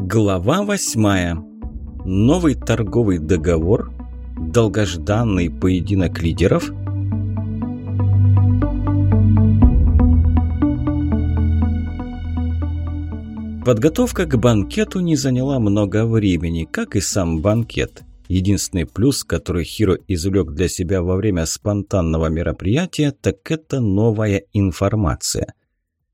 Глава восьмая. Новый торговый договор. Долгожданный поединок лидеров. Подготовка к банкету не заняла много времени, как и сам банкет. Единственный плюс, который Хиро извлек для себя во время спонтанного мероприятия, так это новая информация.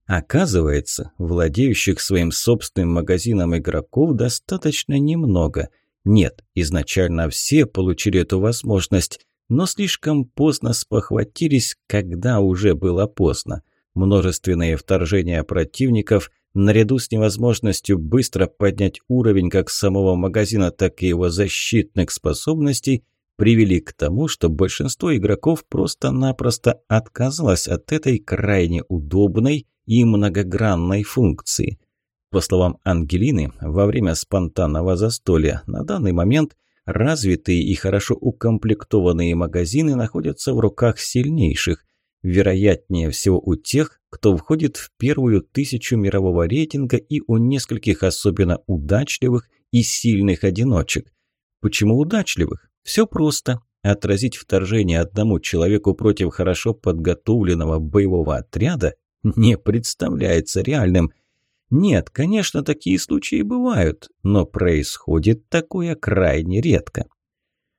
Оказывается, владеющих своим собственным магазином игроков достаточно немного. Нет, изначально все получили эту возможность, но слишком поздно спохватились, когда уже было поздно. Множественные вторжения противников, наряду с невозможностью быстро поднять уровень как самого магазина, так и его защитных способностей, привели к тому, что большинство игроков просто-напросто отказалось от этой крайне удобной и многогранной функции. По словам Ангелины, во время спонтанного застолья на данный момент развитые и хорошо укомплектованные магазины находятся в руках сильнейших, вероятнее всего у тех, кто входит в первую тысячу мирового рейтинга и у нескольких особенно удачливых и сильных одиночек. Почему удачливых? Все просто. Отразить вторжение одному человеку против хорошо подготовленного боевого отряда не представляется реальным. Нет, конечно, такие случаи бывают, но происходит такое крайне редко.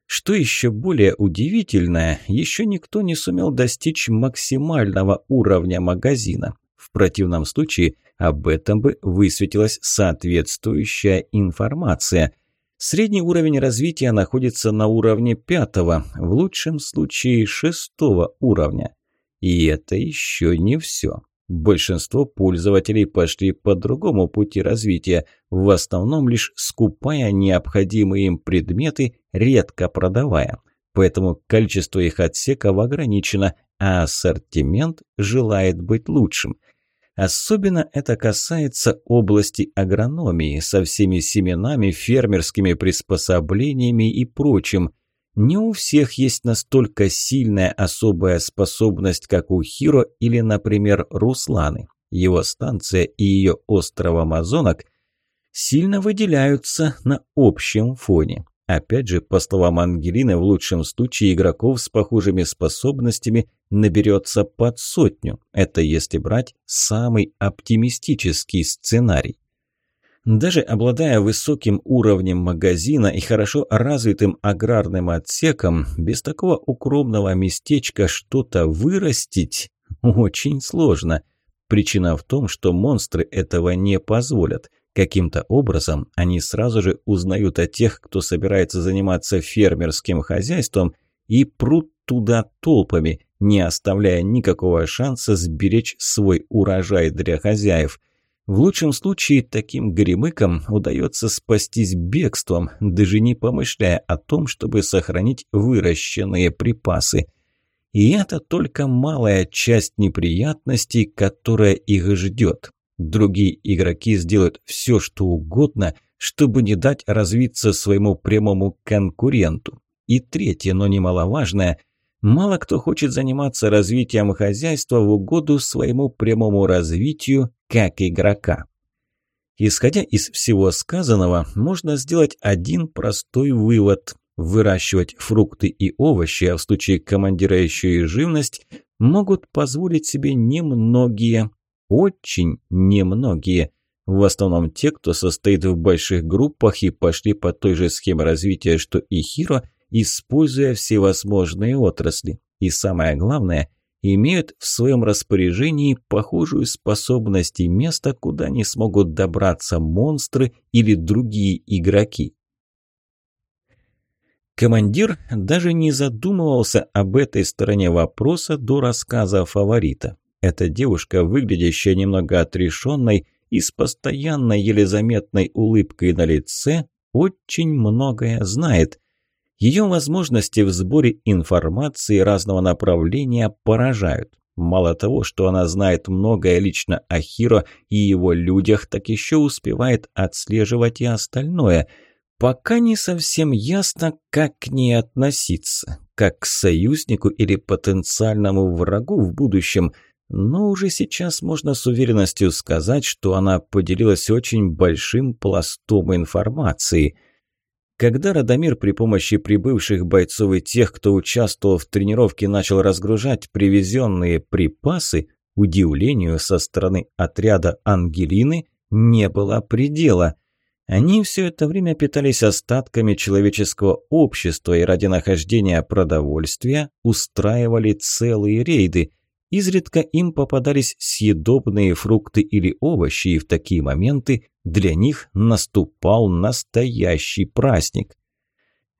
Что еще более удивительное, еще никто не сумел достичь максимального уровня магазина. В противном случае об этом бы высветилась соответствующая информация. Средний уровень развития находится на уровне пятого, в лучшем случае шестого уровня. И это еще не все. Большинство пользователей пошли по другому пути развития, в основном лишь скупая необходимые им предметы, редко продавая. Поэтому количество их отсеков ограничено, а ассортимент желает быть лучшим. Особенно это касается области агрономии со всеми семенами, фермерскими приспособлениями и прочим – не у всех есть настолько сильная особая способность, как у Хиро или, например, Русланы. Его станция и ее остров Амазонок сильно выделяются на общем фоне. Опять же, по словам Ангелины, в лучшем случае игроков с похожими способностями наберется под сотню. Это если брать самый оптимистический сценарий. Даже обладая высоким уровнем магазина и хорошо развитым аграрным отсеком, без такого укромного местечка что-то вырастить очень сложно. Причина в том, что монстры этого не позволят. Каким-то образом они сразу же узнают о тех, кто собирается заниматься фермерским хозяйством, и прут туда толпами, не оставляя никакого шанса сберечь свой урожай для хозяев – в лучшем случае таким гремыкам удается спастись бегством, даже не помышляя о том, чтобы сохранить выращенные припасы. И это только малая часть неприятностей, которая их ждет. Другие игроки сделают все, что угодно, чтобы не дать развиться своему прямому конкуренту. И третье, но немаловажное – Мало кто хочет заниматься развитием хозяйства в угоду своему прямому развитию как игрока. Исходя из всего сказанного, можно сделать один простой вывод. Выращивать фрукты и овощи, а в случае командира еще и живность, могут позволить себе немногие, очень немногие. В основном те, кто состоит в больших группах и пошли по той же схеме развития, что и Хиро, используя всевозможные отрасли. И самое главное, имеют в своем распоряжении похожую способность и место, куда не смогут добраться монстры или другие игроки. Командир даже не задумывался об этой стороне вопроса до рассказа фаворита. Эта девушка, выглядящая немного отрешенной и с постоянной еле заметной улыбкой на лице, очень многое знает. Ее возможности в сборе информации разного направления поражают. Мало того, что она знает многое лично о Хиро и его людях, так еще успевает отслеживать и остальное. Пока не совсем ясно, как к ней относиться. Как к союзнику или потенциальному врагу в будущем. Но уже сейчас можно с уверенностью сказать, что она поделилась очень большим пластом информации. Когда Радомир при помощи прибывших бойцов и тех, кто участвовал в тренировке, начал разгружать привезенные припасы, удивлению со стороны отряда Ангелины не было предела. Они все это время питались остатками человеческого общества и ради нахождения продовольствия устраивали целые рейды – Изредка им попадались съедобные фрукты или овощи, и в такие моменты для них наступал настоящий праздник.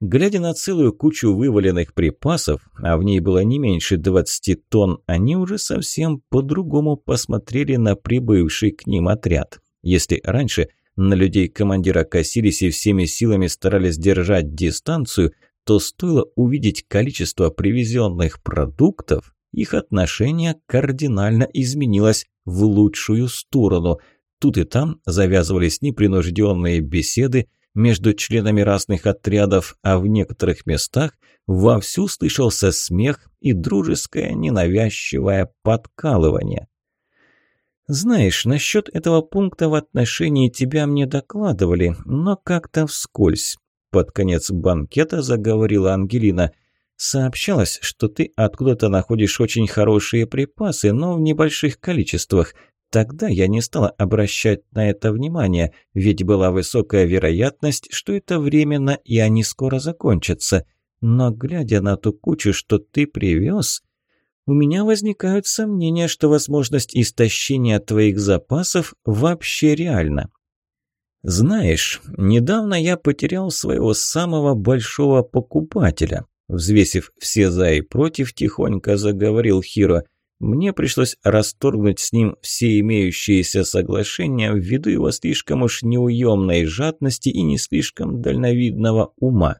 Глядя на целую кучу вываленных припасов, а в ней было не меньше 20 тонн, они уже совсем по-другому посмотрели на прибывший к ним отряд. Если раньше на людей командира косились и всеми силами старались держать дистанцию, то стоило увидеть количество привезенных продуктов, их отношение кардинально изменилось в лучшую сторону. Тут и там завязывались непринужденные беседы между членами разных отрядов, а в некоторых местах вовсю слышался смех и дружеское ненавязчивое подкалывание. «Знаешь, насчет этого пункта в отношении тебя мне докладывали, но как-то вскользь». Под конец банкета заговорила Ангелина – Сообщалось, что ты откуда-то находишь очень хорошие припасы, но в небольших количествах. Тогда я не стала обращать на это внимание, ведь была высокая вероятность, что это временно и они скоро закончатся. Но глядя на ту кучу, что ты привез, у меня возникают сомнения, что возможность истощения твоих запасов вообще реальна. Знаешь, недавно я потерял своего самого большого покупателя. Взвесив все «за» и «против», тихонько заговорил Хиро. «Мне пришлось расторгнуть с ним все имеющиеся соглашения ввиду его слишком уж неуемной жадности и не слишком дальновидного ума».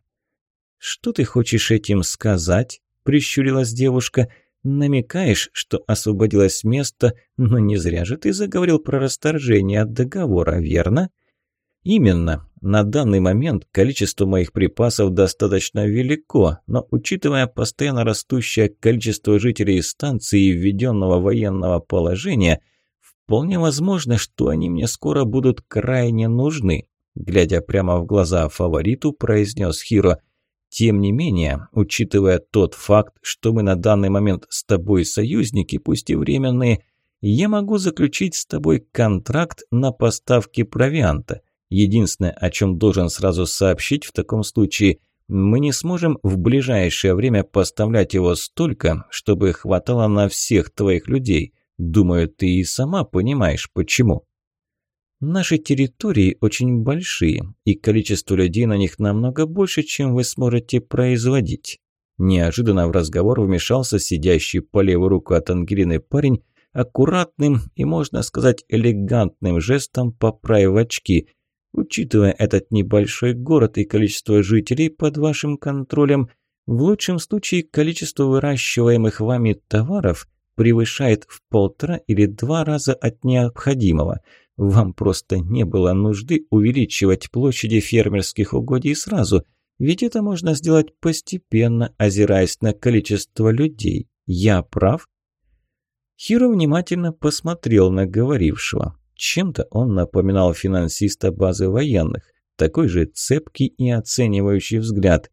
«Что ты хочешь этим сказать?» – прищурилась девушка. «Намекаешь, что освободилось место, но не зря же ты заговорил про расторжение от договора, верно?» «Именно. На данный момент количество моих припасов достаточно велико, но учитывая постоянно растущее количество жителей станции и введенного военного положения, вполне возможно, что они мне скоро будут крайне нужны», глядя прямо в глаза фавориту, произнес Хиро. «Тем не менее, учитывая тот факт, что мы на данный момент с тобой союзники, пусть и временные, я могу заключить с тобой контракт на поставки провианта». Единственное, о чем должен сразу сообщить в таком случае, мы не сможем в ближайшее время поставлять его столько, чтобы хватало на всех твоих людей. Думаю, ты и сама понимаешь, почему. Наши территории очень большие, и количество людей на них намного больше, чем вы сможете производить. Неожиданно в разговор вмешался сидящий по левую руку от Ангелины парень, аккуратным и, можно сказать, элегантным жестом поправив очки, Учитывая этот небольшой город и количество жителей под вашим контролем, в лучшем случае количество выращиваемых вами товаров превышает в полтора или два раза от необходимого. Вам просто не было нужды увеличивать площади фермерских угодий сразу, ведь это можно сделать постепенно, озираясь на количество людей. Я прав? Хиро внимательно посмотрел на говорившего. Чем-то он напоминал финансиста базы военных. Такой же цепкий и оценивающий взгляд.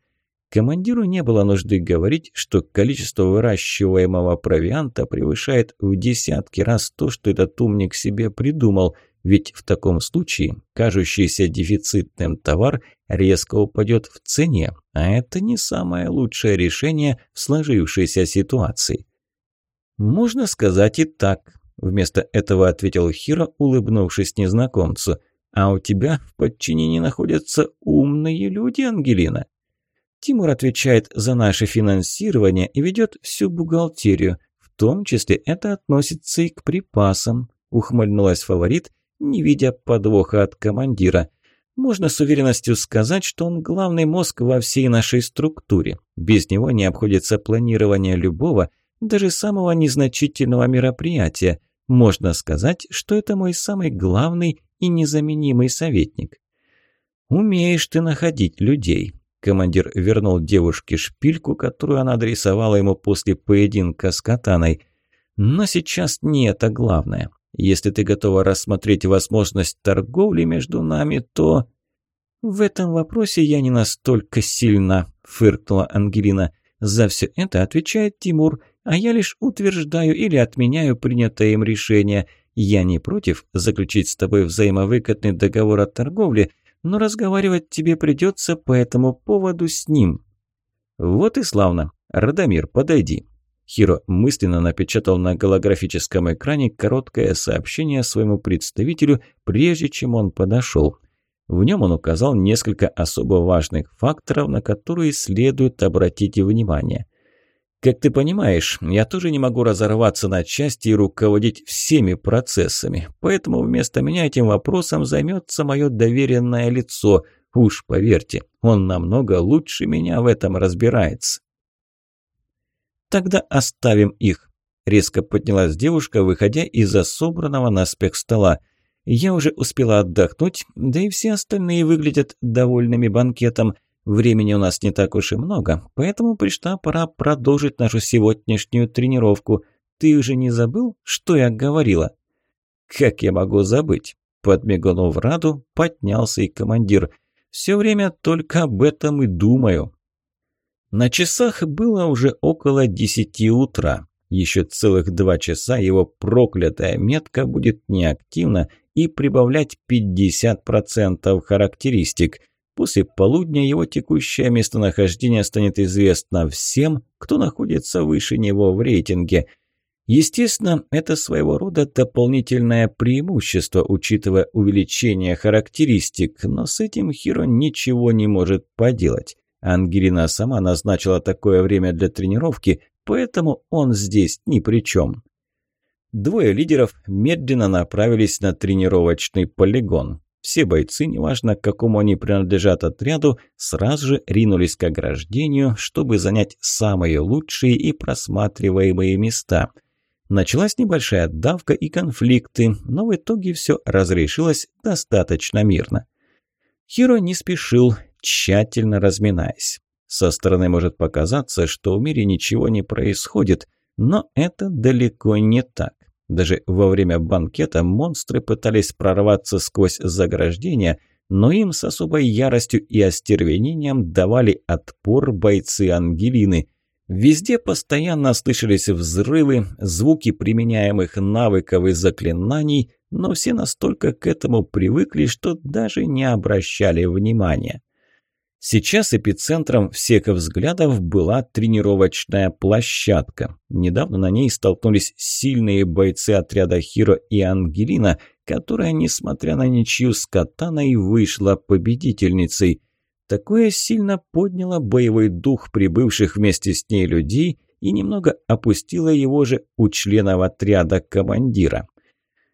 Командиру не было нужды говорить, что количество выращиваемого провианта превышает в десятки раз то, что этот умник себе придумал, ведь в таком случае кажущийся дефицитным товар резко упадет в цене, а это не самое лучшее решение в сложившейся ситуации. Можно сказать и так, Вместо этого ответил Хиро, улыбнувшись незнакомцу. «А у тебя в подчинении находятся умные люди, Ангелина?» Тимур отвечает за наше финансирование и ведет всю бухгалтерию. В том числе это относится и к припасам», – ухмыльнулась фаворит, не видя подвоха от командира. «Можно с уверенностью сказать, что он главный мозг во всей нашей структуре. Без него не обходится планирование любого – даже самого незначительного мероприятия. Можно сказать, что это мой самый главный и незаменимый советник. «Умеешь ты находить людей», – командир вернул девушке шпильку, которую она адресовала ему после поединка с катаной. Но сейчас не это главное. Если ты готова рассмотреть возможность торговли между нами, то...» «В этом вопросе я не настолько сильна», – фыркнула Ангелина. «За все это отвечает Тимур, а я лишь утверждаю или отменяю принятое им решение. Я не против заключить с тобой взаимовыгодный договор о торговле, но разговаривать тебе придется по этому поводу с ним». «Вот и славно. Радомир, подойди». Хиро мысленно напечатал на голографическом экране короткое сообщение своему представителю, прежде чем он подошел. В нем он указал несколько особо важных факторов, на которые следует обратить внимание. Как ты понимаешь, я тоже не могу разорваться на части и руководить всеми процессами, поэтому вместо меня этим вопросом займется мое доверенное лицо. Уж поверьте, он намного лучше меня в этом разбирается. Тогда оставим их. Резко поднялась девушка, выходя из-за собранного наспех стола. Я уже успела отдохнуть, да и все остальные выглядят довольными банкетом. Времени у нас не так уж и много, поэтому пришла пора продолжить нашу сегодняшнюю тренировку. Ты уже не забыл, что я говорила?» «Как я могу забыть?» Подмигнув Раду, поднялся и командир. «Все время только об этом и думаю». На часах было уже около десяти утра. Еще целых два часа его проклятая метка будет неактивна и прибавлять 50% характеристик – После полудня его текущее местонахождение станет известно всем, кто находится выше него в рейтинге. Естественно, это своего рода дополнительное преимущество, учитывая увеличение характеристик, но с этим Хиро ничего не может поделать. Ангелина сама назначила такое время для тренировки, поэтому он здесь ни при чем. Двое лидеров медленно направились на тренировочный полигон. Все бойцы, неважно к какому они принадлежат отряду, сразу же ринулись к ограждению, чтобы занять самые лучшие и просматриваемые места. Началась небольшая давка и конфликты, но в итоге все разрешилось достаточно мирно. Хиро не спешил, тщательно разминаясь. Со стороны может показаться, что в мире ничего не происходит, но это далеко не так. Даже во время банкета монстры пытались прорваться сквозь заграждения, но им с особой яростью и остервенением давали отпор бойцы Ангелины. Везде постоянно слышались взрывы, звуки применяемых навыков и заклинаний, но все настолько к этому привыкли, что даже не обращали внимания. Сейчас эпицентром всех взглядов была тренировочная площадка. Недавно на ней столкнулись сильные бойцы отряда Хиро и Ангелина, которая, несмотря на ничью с катаной, вышла победительницей. Такое сильно подняло боевой дух прибывших вместе с ней людей и немного опустило его же у членов отряда командира.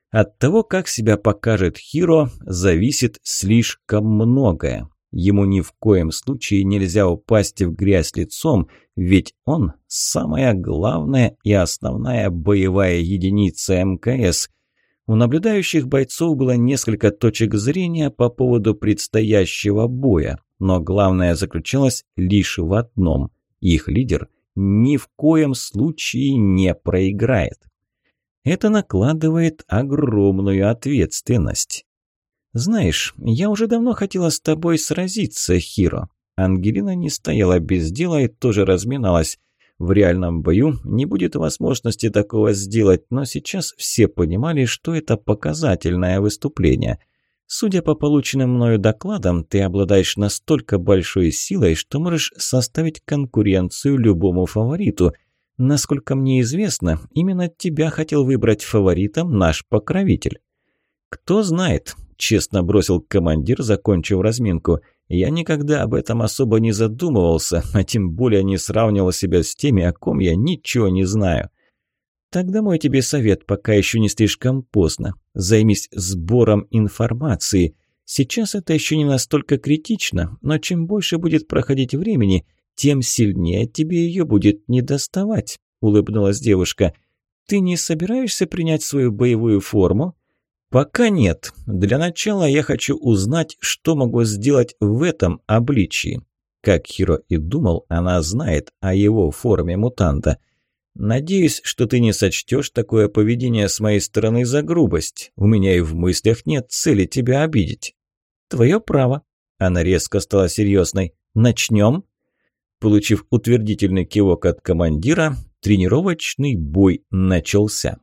От того, как себя покажет Хиро, зависит слишком многое. Ему ни в коем случае нельзя упасть в грязь лицом, ведь он – самая главная и основная боевая единица МКС. У наблюдающих бойцов было несколько точек зрения по поводу предстоящего боя, но главное заключалось лишь в одном – их лидер ни в коем случае не проиграет. Это накладывает огромную ответственность. «Знаешь, я уже давно хотела с тобой сразиться, Хиро». Ангелина не стояла без дела и тоже разминалась. В реальном бою не будет возможности такого сделать, но сейчас все понимали, что это показательное выступление. Судя по полученным мною докладам, ты обладаешь настолько большой силой, что можешь составить конкуренцию любому фавориту. Насколько мне известно, именно тебя хотел выбрать фаворитом наш покровитель. Кто знает, честно бросил командир, закончив разминку. Я никогда об этом особо не задумывался, а тем более не сравнивал себя с теми, о ком я ничего не знаю. Тогда мой тебе совет, пока еще не слишком поздно. Займись сбором информации. Сейчас это еще не настолько критично, но чем больше будет проходить времени, тем сильнее тебе ее будет недоставать», – улыбнулась девушка. «Ты не собираешься принять свою боевую форму?» «Пока нет. Для начала я хочу узнать, что могу сделать в этом обличии». Как Хиро и думал, она знает о его форме мутанта. Надеюсь, что ты не сочтешь такое поведение с моей стороны за грубость. У меня и в мыслях нет цели тебя обидеть. Твое право. Она резко стала серьезной. Начнем? Получив утвердительный кивок от командира, тренировочный бой начался.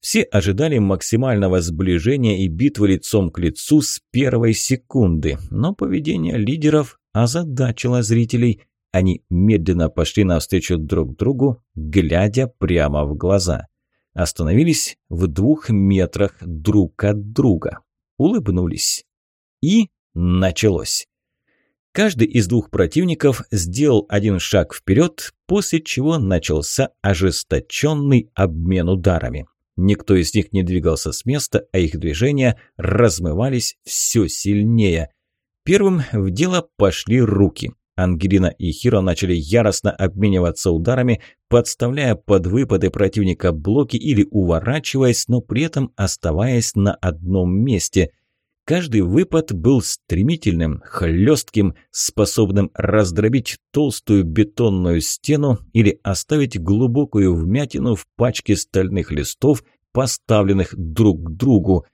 Все ожидали максимального сближения и битвы лицом к лицу с первой секунды, но поведение лидеров озадачило зрителей. Они медленно пошли навстречу друг другу, глядя прямо в глаза. Остановились в двух метрах друг от друга. Улыбнулись. И началось. Каждый из двух противников сделал один шаг вперед, после чего начался ожесточенный обмен ударами. Никто из них не двигался с места, а их движения размывались все сильнее. Первым в дело пошли руки. Ангелина и Хиро начали яростно обмениваться ударами, подставляя под выпады противника блоки или уворачиваясь, но при этом оставаясь на одном месте. Каждый выпад был стремительным, хлестким, способным раздробить толстую бетонную стену или оставить глубокую вмятину в пачке стальных листов, поставленных друг к другу.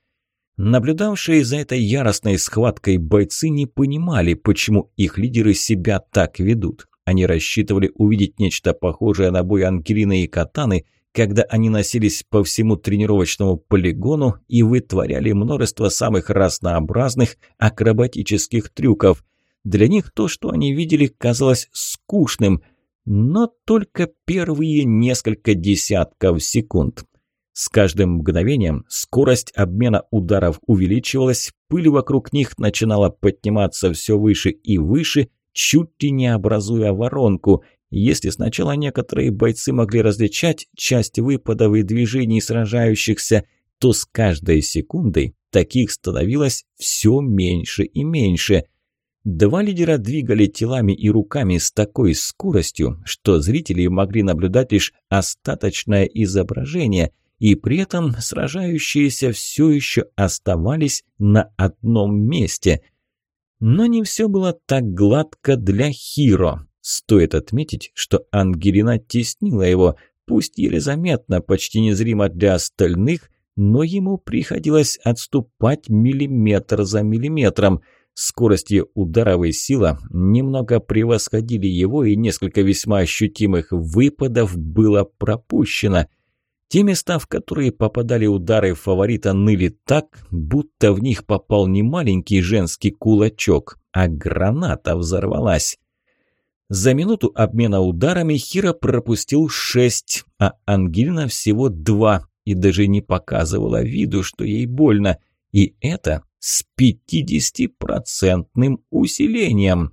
Наблюдавшие за этой яростной схваткой бойцы не понимали, почему их лидеры себя так ведут. Они рассчитывали увидеть нечто похожее на бой Ангелины и Катаны, когда они носились по всему тренировочному полигону и вытворяли множество самых разнообразных акробатических трюков. Для них то, что они видели, казалось скучным, но только первые несколько десятков секунд. С каждым мгновением скорость обмена ударов увеличивалась, пыль вокруг них начинала подниматься все выше и выше, чуть ли не образуя воронку. Если сначала некоторые бойцы могли различать часть выпадов и движений сражающихся, то с каждой секундой таких становилось все меньше и меньше. Два лидера двигали телами и руками с такой скоростью, что зрители могли наблюдать лишь остаточное изображение – и при этом сражающиеся все еще оставались на одном месте. Но не все было так гладко для Хиро. Стоит отметить, что Ангелина теснила его, пусть еле заметно, почти незримо для остальных, но ему приходилось отступать миллиметр за миллиметром. Скорость ее ударов и сила немного превосходили его, и несколько весьма ощутимых выпадов было пропущено – те места, в которые попадали удары фаворита, ныли так, будто в них попал не маленький женский кулачок, а граната взорвалась. За минуту обмена ударами Хира пропустил шесть, а Ангелина всего два, и даже не показывала виду, что ей больно. И это с пятидесятипроцентным усилением.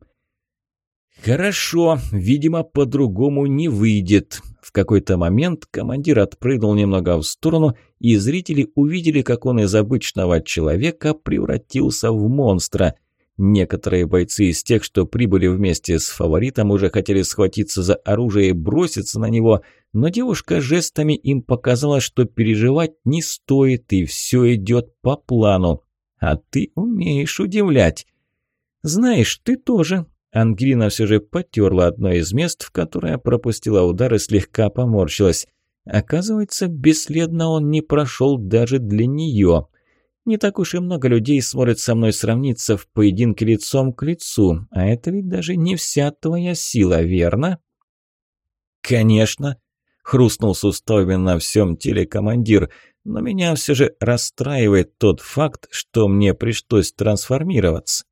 «Хорошо, видимо, по-другому не выйдет», в какой-то момент командир отпрыгнул немного в сторону, и зрители увидели, как он из обычного человека превратился в монстра. Некоторые бойцы из тех, что прибыли вместе с фаворитом, уже хотели схватиться за оружие и броситься на него, но девушка жестами им показала, что переживать не стоит, и все идет по плану. А ты умеешь удивлять. «Знаешь, ты тоже», Ангелина все же потерла одно из мест, в которое пропустила удар и слегка поморщилась. Оказывается, бесследно он не прошел даже для нее. Не так уж и много людей сможет со мной сравниться в поединке лицом к лицу, а это ведь даже не вся твоя сила, верно? Конечно, хрустнул суставами на всем теле командир, но меня все же расстраивает тот факт, что мне пришлось трансформироваться.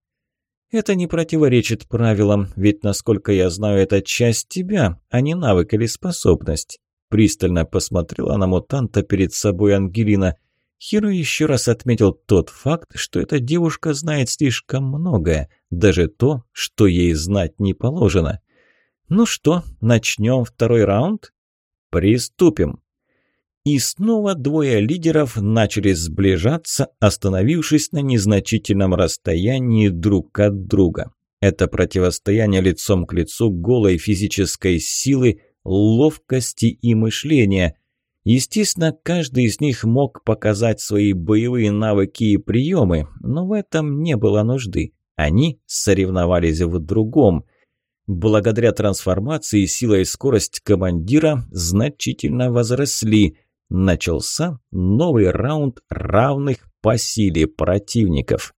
Это не противоречит правилам, ведь, насколько я знаю, это часть тебя, а не навык или способность. Пристально посмотрела на мутанта перед собой Ангелина. Хиро еще раз отметил тот факт, что эта девушка знает слишком многое, даже то, что ей знать не положено. Ну что, начнем второй раунд? Приступим. И снова двое лидеров начали сближаться, остановившись на незначительном расстоянии друг от друга. Это противостояние лицом к лицу голой физической силы, ловкости и мышления. Естественно, каждый из них мог показать свои боевые навыки и приемы, но в этом не было нужды. Они соревновались в другом – Благодаря трансформации сила и скорость командира значительно возросли. Начался новый раунд равных по силе противников.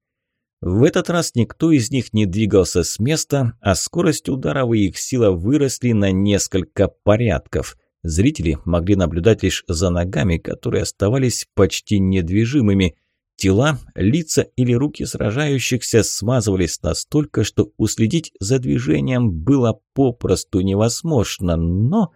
В этот раз никто из них не двигался с места, а скорость ударов и их сила выросли на несколько порядков. Зрители могли наблюдать лишь за ногами, которые оставались почти недвижимыми – Тела, лица или руки сражающихся смазывались настолько, что уследить за движением было попросту невозможно, но...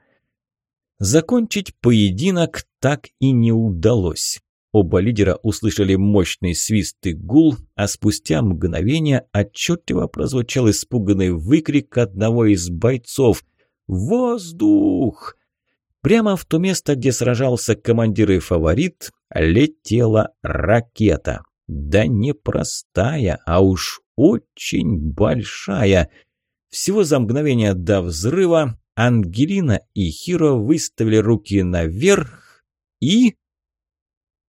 Закончить поединок так и не удалось. Оба лидера услышали мощный свист и гул, а спустя мгновение отчетливо прозвучал испуганный выкрик одного из бойцов «Воздух!». Прямо в то место, где сражался командир и фаворит, летела ракета. Да не простая, а уж очень большая. Всего за мгновение до взрыва Ангелина и Хиро выставили руки наверх и...